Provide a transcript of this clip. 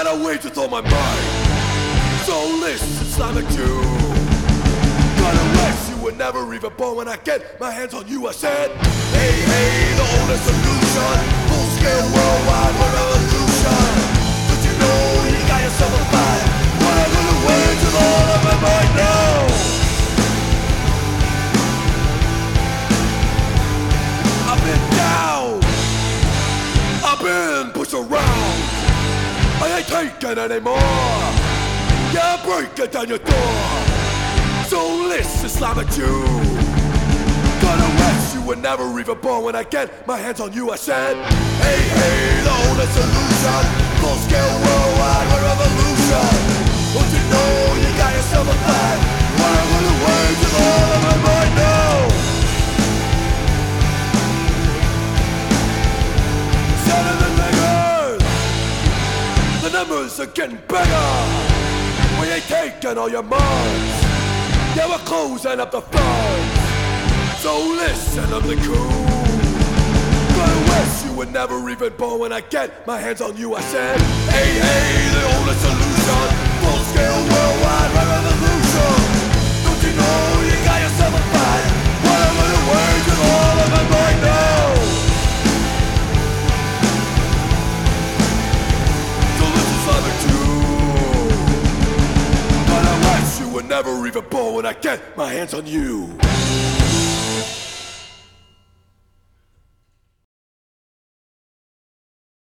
One out of wages on my mind. So listen, Jew. Gonna wax you were never even born when I get my hands on you. I said, Hey, hey, the only solution. Full scale worldwide revolution. But you know you got yourself a fight. What I'm gonna wait till all of my mind now. I've been down. I've been pushed around. I ain't taking anymore. Yeah, I'm breaking down your door. So listen, Islamic Jew. Gonna wax you were never even born when I get my hands on you. I said, Hey, hey, the only solution. Full scale Numbers are getting bigger. We ain't taking all your mugs. Yeah, we're closing up the funds. So listen, I'm the cool. But I wish you were never even born when I get my hands on you. I said, Hey, hey, the only solution. Full scale worldwide never even born when I get my hands on you.